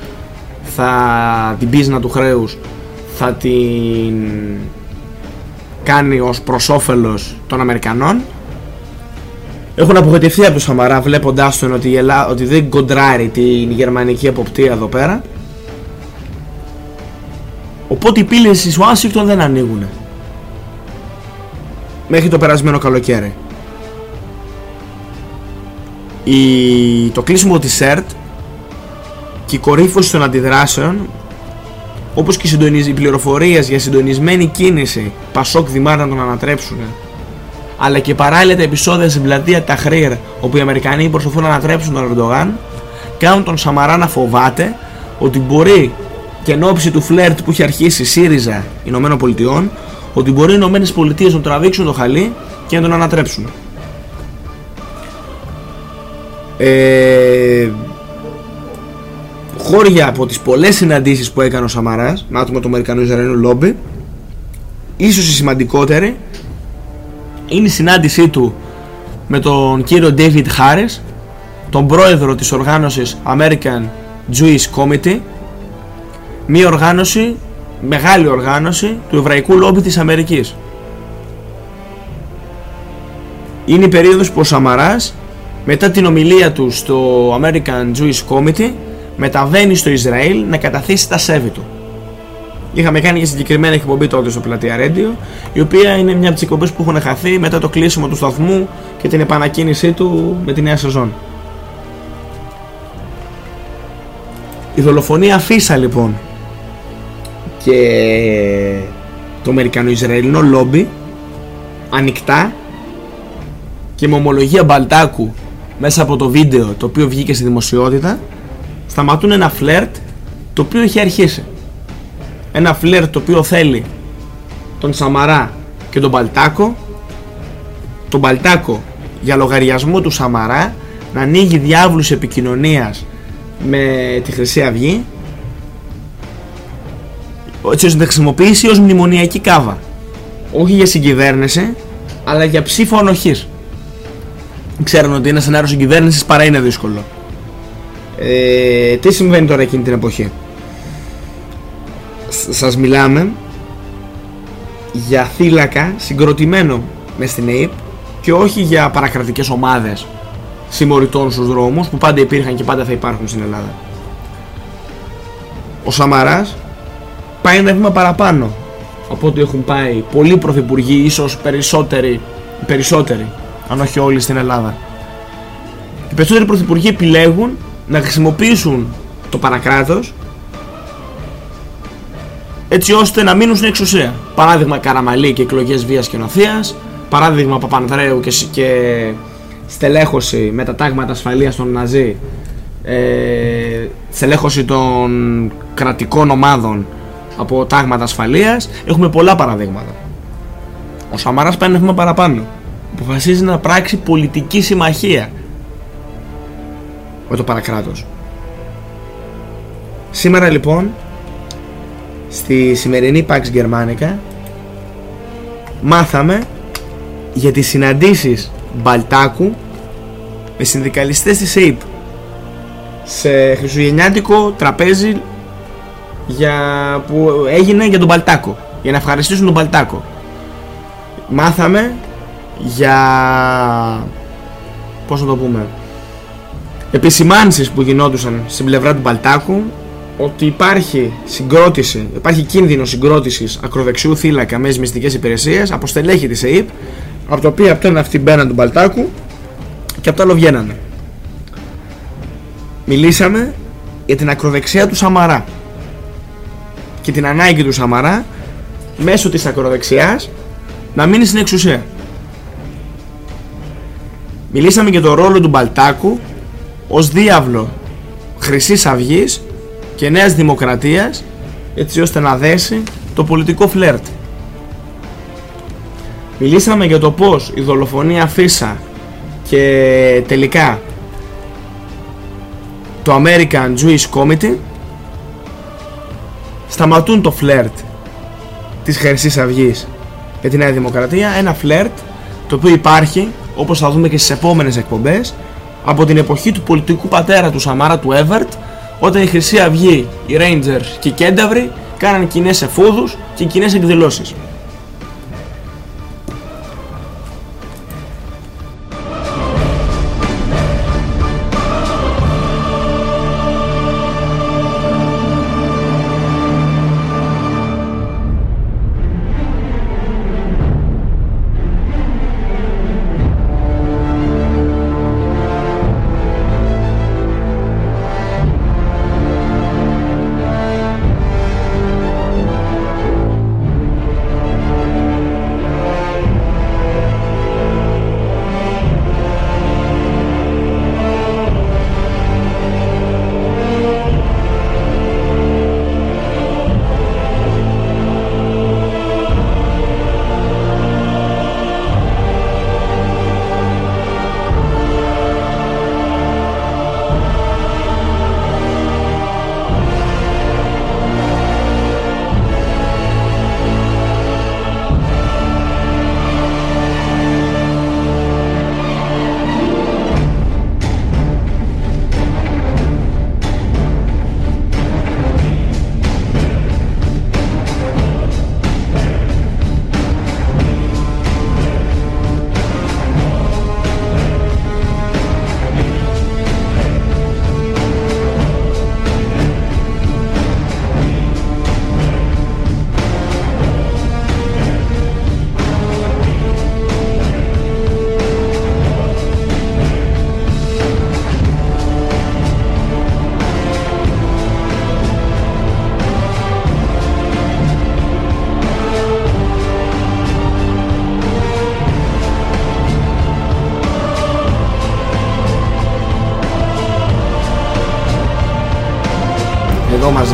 θα την πίσνα του χρέους θα την κάνει ως προς όφελος των Αμερικανών. Έχουν απογοητευτεί από τον Σαμαρά βλέποντάς τον ότι, ότι δεν κοντράρει την γερμανική εποπτεία εδώ πέρα. Οπότε οι πύλες της Ουάσιγκτον δεν ανοίγουν μέχρι το περασμένο καλοκαίρι. Η... Το κλείσιμο της ΣΕΡΤ και η κορύφωση των αντιδράσεων όπως και οι πληροφορίες για συντονισμένη κίνηση Πασόκ Δημάρ να τον ανατρέψουν αλλά και παράλληλα τα επεισόδια στην πλατεία Ταχρήρ όπου οι Αμερικανοί προσπαθούν να ανατρέψουν τον Ερντογάν κάνουν τον Σαμαρά να φοβάται ότι μπορεί και εν ώψη του φλερτ που έχει αρχίσει η ΣΥΡΙΖΑ Ηνωμένων Πολιτειών ότι μπορεί οι Ηνωμένες Πολιτείες να τραβήξουν το χαλί και να τον ανατρέψουν. Ε, χώρια από τις πολλές συναντήσεις που έκανε ο Σαμαράς με άτομα του Αμερικανού Ισραηλινού Λόμπι ίσως η σημαντικότερη είναι η συνάντησή του με τον κύριο David Harris τον πρόεδρο της οργάνωσης American Jewish Committee μια οργάνωση, μεγάλη οργάνωση του εβραϊκού λόμπι της Αμερικής. Είναι η περίοδος που ο Σαμαράς μετά την ομιλία του στο American Jewish Committee μεταβαίνει στο Ισραήλ να καταθέσει τα σέβη του. Είχαμε κάνει και συγκεκριμένη εκπομπή τότε στο Πλατεία Radio, η οποία είναι μια από τις εκπομπές που έχουν χαθεί μετά το κλείσιμο του σταθμού και την επανακίνησή του με τη νέα σεζόν. Η δολοφονία Φίσα λοιπόν και το Αμερικανο-Ισραηλινό λόμπι ανοιχτά και με ομολογία Μπαλτάκου μέσα από το βίντεο το οποίο βγήκε στη δημοσιότητα σταματούν ένα φλερτ το οποίο έχει αρχίσει. Ένα φλερτ το οποίο θέλει τον Σαμαρά και τον Παλτάκο. Τον Παλτάκο για λογαριασμό του Σαμαρά να ανοίγει διάβλους επικοινωνίας με τη Χρυσή Αυγή. Έτσι ώστε να χρησιμοποιήσει ως μνημονιακή κάβα. Όχι για συγκυβέρνηση αλλά για ψήφο ανοχής. Ξέρουν ότι ένα σενάριο συγκυβέρνησης παρά είναι δύσκολο ε, τι συμβαίνει τώρα εκείνη την εποχή; Σας μιλάμε για θύλακα συγκροτημένο μες στην ΑΕΠ και όχι για παρακρατικές ομάδες συμμοριτών στους δρόμους που πάντα υπήρχαν και πάντα θα υπάρχουν στην Ελλάδα. Ο Σαμαράς πάει ένα βήμα παραπάνω από ό,τι έχουν πάει πολλοί πρωθυπουργοί ίσως περισσότεροι, περισσότεροι αν όχι όλοι στην Ελλάδα. Οι περισσότεροι πρωθυπουργοί επιλέγουν να χρησιμοποιήσουν το παρακράτος έτσι ώστε να μείνουν στην εξουσία. Παράδειγμα Καραμαλή και εκλογές βίας και νοθείας. Παράδειγμα Παπανδρέου και, και στελέχωση με τα τάγματα ασφαλείας των Ναζί. Ε, στελέχωση των κρατικών ομάδων από τάγματα ασφαλείας. Έχουμε πολλά παραδείγματα. Ο Σαμαράς πάει ένα βήμα παραπάνω. Αποφασίζει να πράξει πολιτική συμμαχία με το παρακράτος. Σήμερα λοιπόν στη σημερινή Pax Germanica μάθαμε για τις συναντήσεις Μπαλτάκου με συνδικαλιστές της ΑΕΠ σε χριστουγεννιάτικο τραπέζι για, που έγινε για τον Μπαλτάκο για να ευχαριστήσουν τον Μπαλτάκο μάθαμε για πώς να το πούμε επισημάνσεις που γινόντουσαν στην πλευρά του Μπαλτάκου ότι υπάρχει συγκρότηση, υπάρχει κίνδυνο συγκρότησης ακροδεξιού θύλακα με μυστικές υπηρεσίες από στελέχη της ΕΕΠ από το οποίο από το ένα αυτή μπαίναν του Μπαλτάκου και από το άλλο βγαίνανε. Μιλήσαμε για την ακροδεξιά του Σαμαρά και την ανάγκη του Σαμαρά μέσω της ακροδεξιάς να μείνει στην εξουσία. Μιλήσαμε για το ρόλο του Μπαλτάκου ως διάβλο χρυσής αυγής και Νέας Δημοκρατίας έτσι ώστε να δέσει το πολιτικό φλερτ. Μιλήσαμε για το πως η δολοφονία Φίσα και τελικά το American Jewish Committee σταματούν το φλερτ της χρυσής αυγής με τη Νέα Δημοκρατία ένα φλερτ το οποίο υπάρχει όπως θα δούμε και στις επόμενες εκπομπές από την εποχή του πολιτικού πατέρα του Σαμάρα του Εύερτ όταν η Χρυσή Αυγή, οι Rangers και οι Κένταβροι κάναν κοινές εφόδους και κοινές εκδηλώσεις.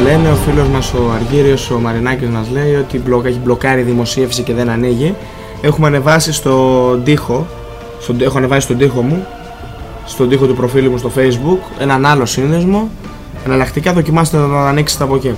Λένε, ο φίλος μας ο Αργύριος, ο Μαρινάκης μας λέει ότι μπλοκ, έχει μπλοκάρει δημοσίευση και δεν ανοίγει. Έχουμε ανεβάσει στον τοίχο, στον, έχω ανεβάσει στον τοίχο μου, στον τοίχο του προφίλου μου στο facebook, έναν άλλο σύνδεσμο. Εναλλακτικά δοκιμάστε να το ανοίξετε από εκεί.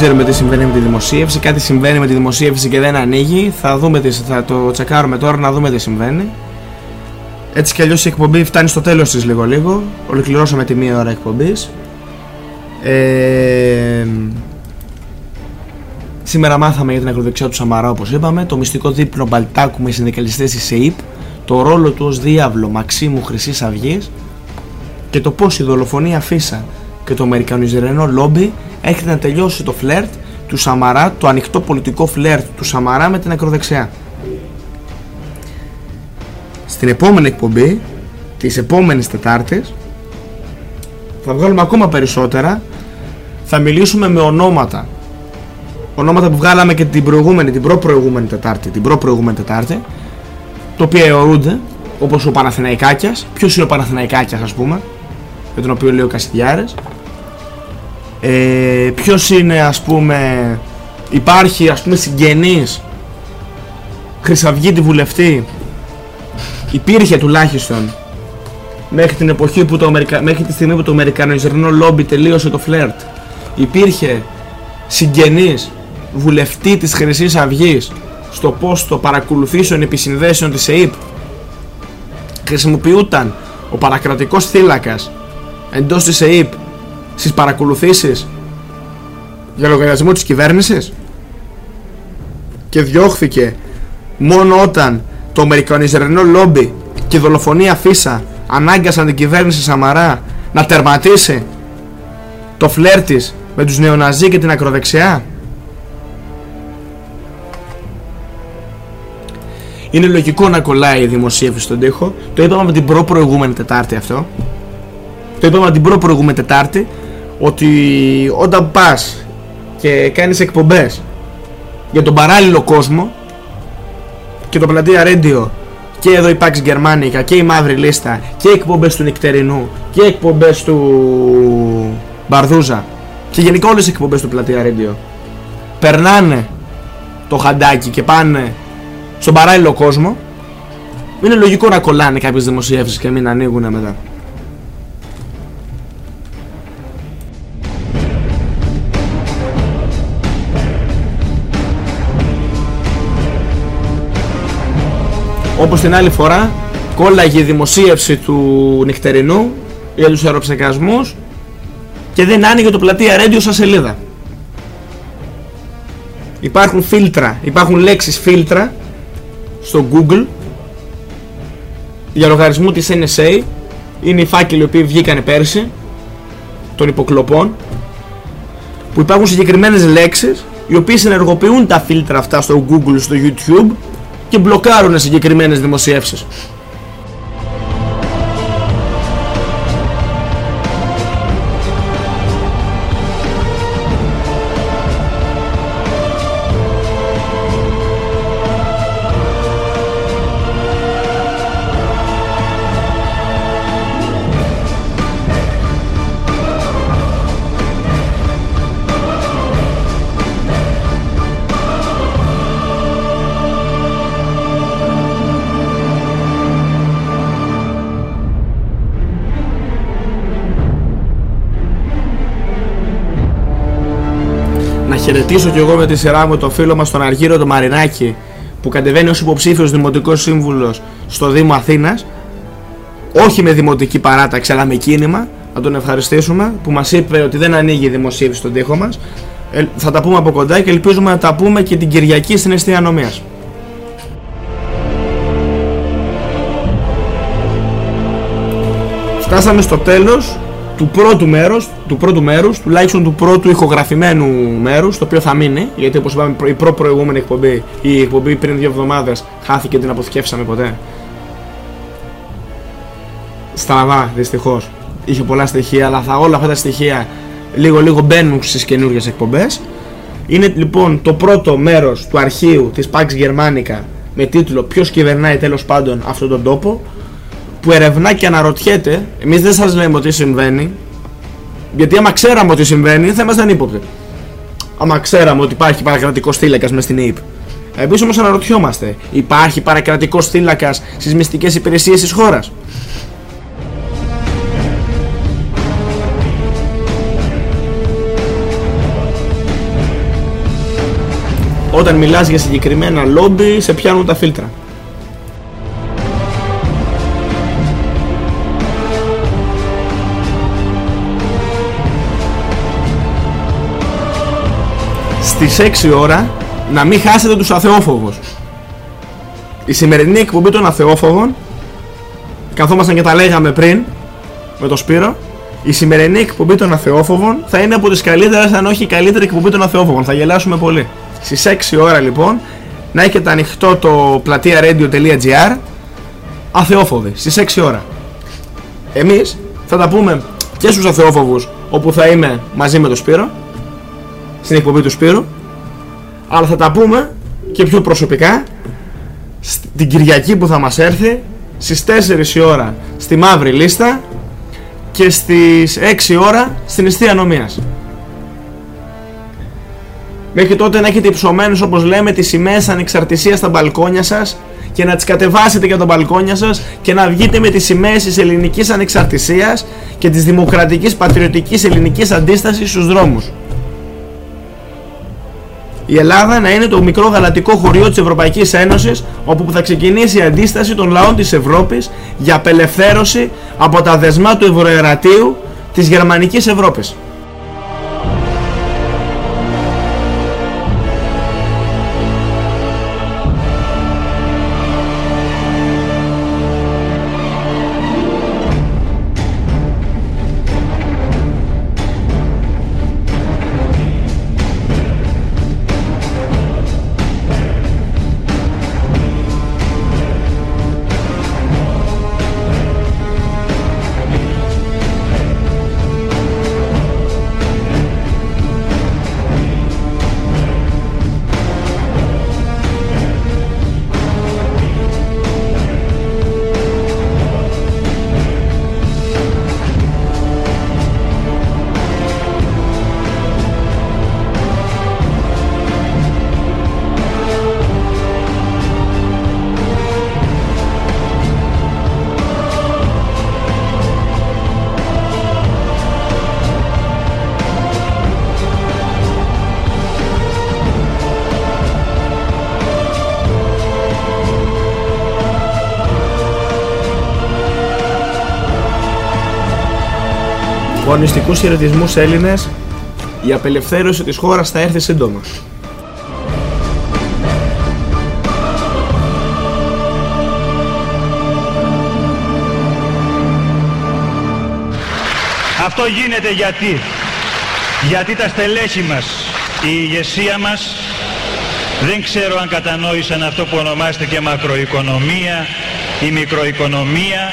Ξέρουμε τι συμβαίνει με τη δημοσίευση. Κάτι συμβαίνει με τη δημοσίευση και δεν ανοίγει. Θα, δούμε τις, θα το τσεκάρουμε τώρα να δούμε τι συμβαίνει. Έτσι κι αλλιώς η εκπομπή φτάνει στο τέλος της λίγο λίγο. Ολοκληρώσαμε τη μία ώρα εκπομπής. Ε, σήμερα μάθαμε για την ακροδεξιά του Σαμαρά όπως είπαμε. Το μυστικό δίπλο Μπαλτάκου με συνδικαλιστές της ΣΕΙΠ. Το ρόλο του ως διάβλο Μαξίμου Χρυσής Αυγής. Και το πώς η δολοφονία Φίσα και το Αμερικανιζερενό λόμπι έρχεται να τελειώσει το φλερτ του Σαμαρά, το ανοιχτό πολιτικό φλερτ του Σαμαρά με την ακροδεξιά. Στην επόμενη εκπομπή, τις επόμενες Τετάρτες, θα βγάλουμε ακόμα περισσότερα, θα μιλήσουμε με ονόματα. Ονόματα που βγάλαμε και την προηγούμενη, την προ-προηγούμενη Τετάρτη, την προ-προηγούμενη Τετάρτη, το οποίο αιωρούνται, όπως ο Παναθηναϊκάκιας. Ποιος είναι ο Παναθηναϊκάκιας ας πούμε, για τον οποίο λέει ο Καστιδιάρες ε, ποιος είναι ας πούμε υπάρχει ας πούμε συγγενής; Χρυσαυγίτη βουλευτή; Υπήρχε τουλάχιστον. Μέχρι την εποχή που το Αμερικα... μέχρι τη στιγμή που το Αμερικανοϊζερνό λόμπι τελείωσε το φλερτ υπήρχε συγγενής βουλευτή της Χρυσής Αυγής στο πόστο παρακολουθήσεων επισυνδέσεων της ΕΕΠ χρησιμοποιούταν ο παρακρατικός θύλακας εντός της ΕΕΠ στις παρακολουθήσεις για λογαριασμό της κυβέρνησης; Και διώχθηκε μόνο όταν το Αμερικανιζερινό λόμπι και η δολοφονία Φίσα ανάγκασαν την κυβέρνηση Σαμαρά να τερματίσει το φλερ της με τους νεοναζί και την ακροδεξιά; Είναι λογικό να κολλάει η δημοσίευση στον τοίχο Το είπαμε με την προ-προηγούμενη Τετάρτη αυτό. Το είπαμε με την προ-προηγούμενη Τετάρτη ότι όταν πας και κάνεις εκπομπές για τον παράλληλο κόσμο και το πλατεία Radio και εδώ η Pax Germanica και η Μαύρη Λίστα και εκπομπές του Νικτερινού και εκπομπές του Μπαρδούζα και γενικά όλες οι εκπομπές του πλατεία Radio περνάνε το χαντάκι και πάνε στον παράλληλο κόσμο είναι λογικό να κολλάνε κάποιες δημοσιεύσεις και μην ανοίγουν μετά Όπως την άλλη φορά κόλλαγε η δημοσίευση του νυχτερινού για τους αεροψεκασμούς και δεν άνοιγε το πλατεία Radio σαν σελίδα. Υπάρχουν φίλτρα, υπάρχουν λέξεις φίλτρα στο Google για λογαριασμό της NSA είναι οι φάκελοι οι οποίοι βγήκαν πέρσι των υποκλοπών που υπάρχουν συγκεκριμένες λέξεις οι οποίες ενεργοποιούν τα φίλτρα αυτά στο Google, στο YouTube και μπλοκάρουν συγκεκριμένες δημοσιεύσεις. Χαιρετήσω και εγώ με τη σειρά μου τον φίλο μας τον Αργύρο τον Μαρινάκη που κατεβαίνει ως υποψήφιος δημοτικός σύμβουλος στο Δήμο Αθήνας. Όχι με δημοτική παράταξη αλλά με κίνημα. Να τον ευχαριστήσουμε που μας είπε ότι δεν ανοίγει η δημοσίευση στον τοίχο μας. Ε, θα τα πούμε από κοντά και ελπίζουμε να τα πούμε και την Κυριακή στην αιστεία νομίας Φτάσαμε στο τέλος του πρώτου μέρους, του πρώτου μέρους, τουλάχιστον του πρώτου ηχογραφημένου μέρους, το οποίο θα μείνει, γιατί όπως είπαμε η προ προηγούμενη εκπομπή, η εκπομπή πριν δύο εβδομάδες χάθηκε την αποθηκεύσαμε ποτέ. Στραβά, δυστυχώς. Είχε πολλά στοιχεία, αλλά θα όλα αυτά τα στοιχεία λίγο λίγο μπαίνουν στις καινούργιες εκπομπές. Είναι λοιπόν το πρώτο μέρος του αρχείου της Pax Germanica με τίτλο «Ποιος κυβερνάει τέλος πάντων αυτόν τον τόπο» που ερευνά και αναρωτιέται, εμείς δεν σας λέμε ότι συμβαίνει, γιατί άμα ξέραμε ότι συμβαίνει θα ήμασταν ύποπτοι. Άμα ξέραμε ότι υπάρχει παρακρατικός θύλακας μες στην ΑΕΠ. Εμείς όμως αναρωτιόμαστε, υπάρχει παρακρατικός θύλακας στις μυστικές υπηρεσίες της χώρας; Όταν μιλάς για συγκεκριμένα λόμπι, σε πιάνουν τα φίλτρα. Στις 6 ώρα να μην χάσετε τους αθεόφοβους. Η σημερινή εκπομπή των αθεόφοβων καθόμασταν και τα λέγαμε πριν με το Σπύρο η σημερινή εκπομπή των αθεόφοβων θα είναι από τις καλύτερες αν όχι η καλύτερη εκπομπή των αθεόφοβων. Θα γελάσουμε πολύ. Στις 6 ώρα λοιπόν να έχετε ανοιχτό το πλατεία radio.gr αθεόφοβοι στις 6 ώρα. Εμείς θα τα πούμε και στους αθεόφοβους όπου θα είμαι μαζί με τον Σπύρο στην εκπομπή του Σπύρου αλλά θα τα πούμε και πιο προσωπικά την Κυριακή που θα μας έρθει στις 4 η ώρα στη Μαύρη Λίστα και στις 6 ώρα στην Ιστία Νομίας. Μέχρι τότε να έχετε υψωμένους όπως λέμε τις σημαίες ανεξαρτησίας στα μπαλκόνια σας και να τις κατεβάσετε για τα μπαλκόνια σας και να βγείτε με τις σημαίες της ελληνικής ανεξαρτησίας και της δημοκρατικής πατριωτικής ελληνικής αντίστασης στους δρόμους η Ελλάδα να είναι το μικρό γαλατικό χωριό της Ευρωπαϊκής Ένωσης όπου θα ξεκινήσει η αντίσταση των λαών της Ευρώπης για απελευθέρωση από τα δεσμά του Ευρωερατείου της Γερμανικής Ευρώπης. Αγωνιστικούς χαιρετισμούς Έλληνες, η απελευθέρωση της χώρας θα έρθει σύντομα. Αυτό γίνεται γιατί, γιατί τα στελέχη μας, η ηγεσία μας, δεν ξέρω αν κατανόησαν αυτό που ονομάζεται και μακροοικονομία ή μικροοικονομία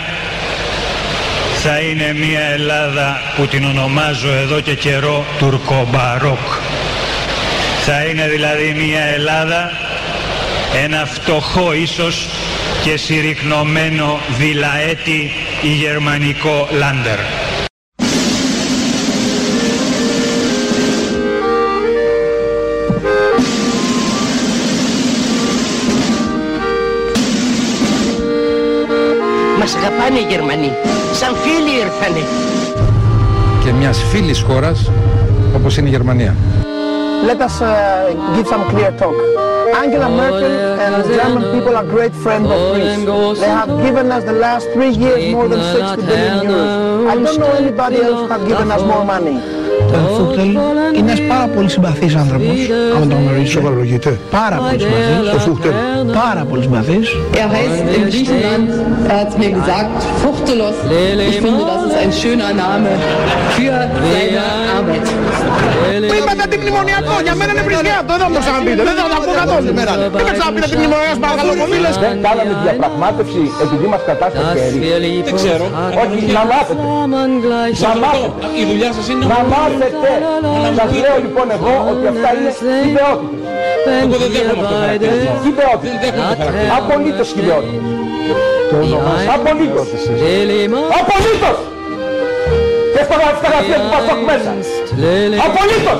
θα είναι μια Ελλάδα που την ονομάζω εδώ και καιρό τουρκομπαρόκ. Θα είναι δηλαδή μια Ελλάδα, ένα φτωχό ίσως και συρρυκνωμένο βιλαέτη ή γερμανικό λάντερ. Μας αγαπάνε οι Γερμανοί. Σαν φίλοι ήρθανε. Και μιας φίλης χώρας όπως είναι η Γερμανία. Let us uh, give some clear talk. Angela Merkel and the German people are great friends of Greece. They have given us the last three years more than 60 billion euros. I don't know anybody else who have given us more money. Ο Φούχτελ είναι ένας πάρα πολύ συμπαθής άνθρωπος, άμα τον γνωρίζεις. Σοβαρολογείται. Πάρα πολύ συμπαθής. Ο Φούχτελ. Πάρα πολύ συμπαθής. Er heißt in Griechenland, er hat mir gesagt, Fuchtelos. Ich finde, das ist ein schöner Name für seine Arbeit. Μου είπατε αντιμνημονιακό, για μένα είναι βρισκιά αυτό, δεν θα μου το ξαναπείτε. Δεν θα τα πω καθόλου σήμερα. Δεν με ξαναπείτε αντιμνημονιακό, παρακαλώ πολύ λες. Δεν κάναμε διαπραγμάτευση επειδή μας κατάστασε χέρι. Δεν ξέρω. Όχι, να μάθετε. Να μάθετε. Η δουλειά σας είναι Να μάθετε. Σας λέω λοιπόν εγώ ότι αυτά είναι ιδεότητες. Εγώ δεν δέχομαι αυτό το χαρακτηρισμό. Δεν Ιδεότητες. δέχομαι το χαρακτηρισμό. Απολύτως ιδεότητες. Απολύτως. Απολύτως. Και στα στα γραφεία του Πασόκ μέσα. Απολύτως.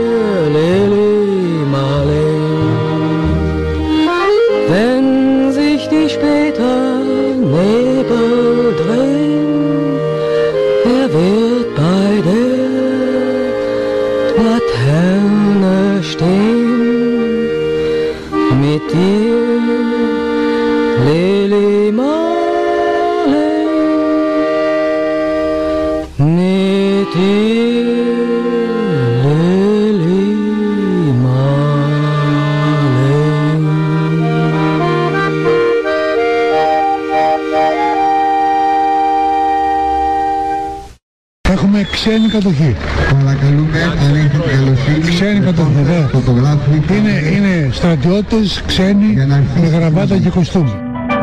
ξένη κατοχή. Παρακαλούμε, αν έχετε καλοσύνη, Ξένη κατοχή, βέβαια. φωτογράφοι Είναι, είναι στρατιώτες ξένοι με γραβάτα και κοστούμι.